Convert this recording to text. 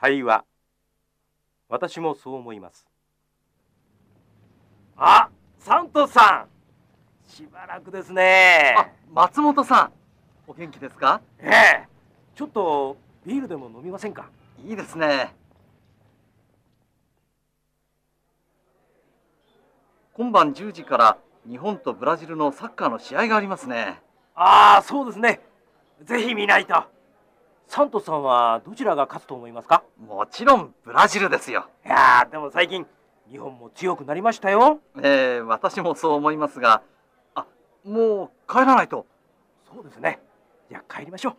会話。私もそう思います。あサントスさん。しばらくですね。あ、松本さん、お元気ですか？ええ。ちょっとビールでも飲みませんか？いいですね。今晩10時から日本とブラジルのサッカーの試合がありますね。ああそうですね。ぜひ見ないとサントスさんはどちらが勝つと思いますか？もちろんブラジルですよ。いやーでも最近日本も強くなりましたよえー、私もそう思いますが、あ、もう帰らないと。そうですねじゃあ帰りましょう